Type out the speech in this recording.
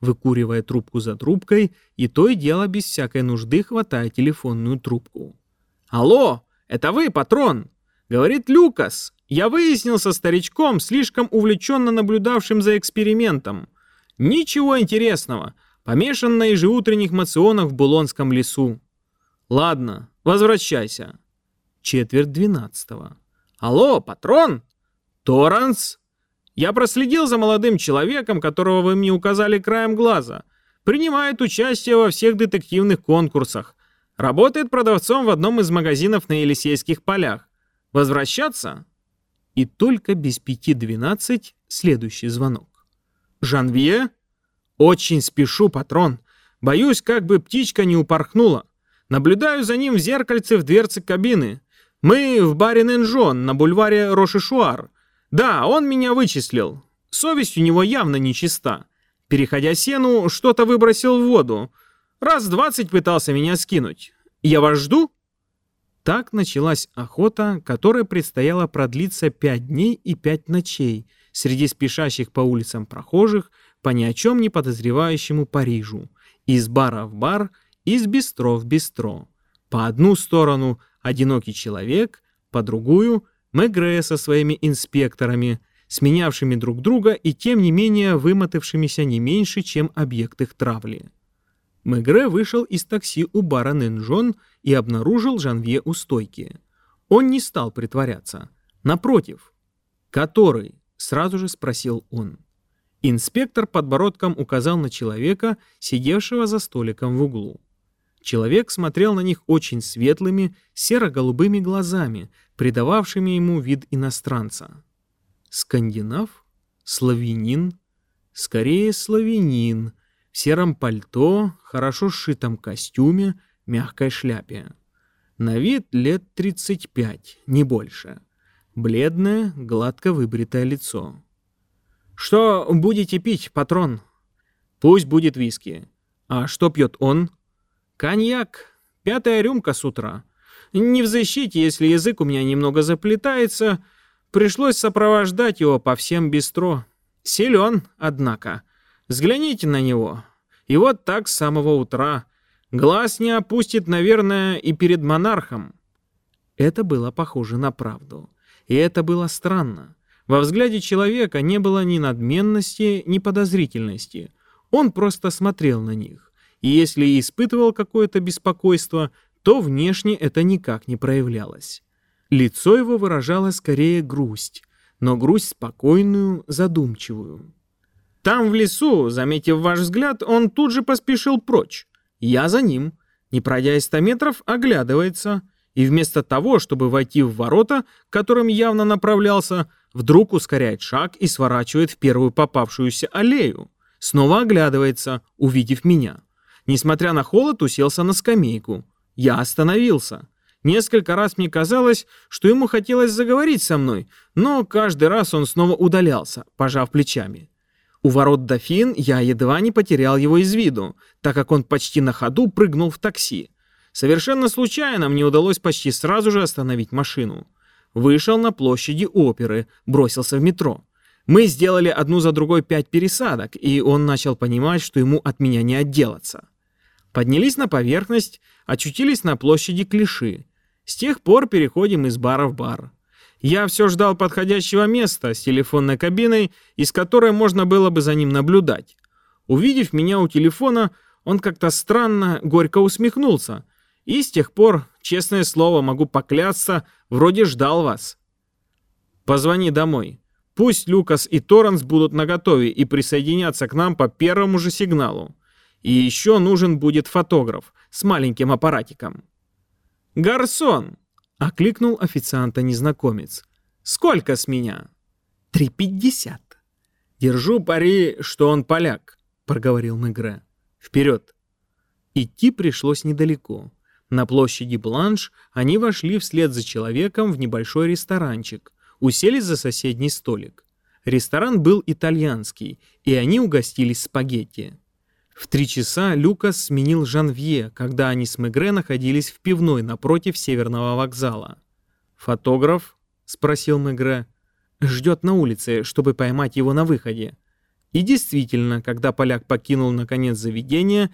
выкуривая трубку за трубкой и то и дело без всякой нужды хватая телефонную трубку. «Алло, это вы, патрон?» — говорит Люкас. «Я выяснил со старичком, слишком увлеченно наблюдавшим за экспериментом. Ничего интересного. Помешан на ежеутренних мационах в Булонском лесу. Ладно, возвращайся». Четверть двенадцатого. «Алло, патрон?» «Торанс?» «Я проследил за молодым человеком, которого вы мне указали краем глаза. Принимает участие во всех детективных конкурсах. Работает продавцом в одном из магазинов на Елисейских полях. Возвращаться?» И только без пяти двенадцать следующий звонок. «Жанвье?» «Очень спешу, патрон. Боюсь, как бы птичка не упорхнула. Наблюдаю за ним в зеркальце в дверце кабины. Мы в баре Ненжон на бульваре Рошишуар. Да, он меня вычислил. Совесть у него явно нечиста. Переходя сену, что-то выбросил в воду. Раз двадцать пытался меня скинуть. Я вас жду?» Так началась охота, которая предстояла продлиться пять дней и пять ночей среди спешащих по улицам прохожих по ни о чем не подозревающему Парижу, из бара в бар, из бистро в бистро. По одну сторону одинокий человек, по другую — Мегре со своими инспекторами, сменявшими друг друга и тем не менее вымотавшимися не меньше, чем объект их травли. Мегре вышел из такси у бара Нэнжон и обнаружил Жанвье у стойки. Он не стал притворяться. Напротив. «Который?» — сразу же спросил он. Инспектор подбородком указал на человека, сидевшего за столиком в углу. Человек смотрел на них очень светлыми, серо-голубыми глазами, придававшими ему вид иностранца. Скандинав? Славянин? Скорее, славянин. В сером пальто, хорошо сшитом костюме, мягкой шляпе. На вид лет 35, не больше. Бледное, гладко выбритое лицо. «Что будете пить, патрон?» «Пусть будет виски. А что пьет он?» «Коньяк. Пятая рюмка с утра. Не в защите, если язык у меня немного заплетается. Пришлось сопровождать его по всем бистро. Силен, однако. Взгляните на него. И вот так с самого утра. Глаз не опустит, наверное, и перед монархом». Это было похоже на правду. И это было странно. Во взгляде человека не было ни надменности, ни подозрительности. Он просто смотрел на них. И если испытывал какое-то беспокойство, то внешне это никак не проявлялось. Лицо его выражало скорее грусть, но грусть спокойную, задумчивую. Там, в лесу, заметив ваш взгляд, он тут же поспешил прочь. Я за ним. Не пройдя и ста метров, оглядывается. И вместо того, чтобы войти в ворота, к которым явно направлялся, вдруг ускоряет шаг и сворачивает в первую попавшуюся аллею. Снова оглядывается, увидев меня. Несмотря на холод, уселся на скамейку. Я остановился. Несколько раз мне казалось, что ему хотелось заговорить со мной, но каждый раз он снова удалялся, пожав плечами. У ворот дофин я едва не потерял его из виду, так как он почти на ходу прыгнул в такси. Совершенно случайно мне удалось почти сразу же остановить машину. Вышел на площади оперы, бросился в метро. Мы сделали одну за другой пять пересадок, и он начал понимать, что ему от меня не отделаться. Поднялись на поверхность, очутились на площади Клиши. С тех пор переходим из бара в бар. Я все ждал подходящего места с телефонной кабиной, из которой можно было бы за ним наблюдать. Увидев меня у телефона, он как-то странно, горько усмехнулся. И с тех пор, честное слово, могу поклясться, вроде ждал вас. Позвони домой. Пусть Люкас и Торренс будут наготове и присоединятся к нам по первому же сигналу. И еще нужен будет фотограф с маленьким аппаратиком. «Гарсон!» — окликнул официанта незнакомец. «Сколько с меня?» «Три пятьдесят». «Держу пари, что он поляк», — проговорил Мегре. «Вперед!» Идти пришлось недалеко. На площади Бланш они вошли вслед за человеком в небольшой ресторанчик, уселись за соседний столик. Ресторан был итальянский, и они угостились спагетти. В три часа Люкас сменил Жанвье, когда они с Мегре находились в пивной напротив Северного вокзала. «Фотограф?» — спросил Мегре. «Ждет на улице, чтобы поймать его на выходе». И действительно, когда поляк покинул наконец заведение,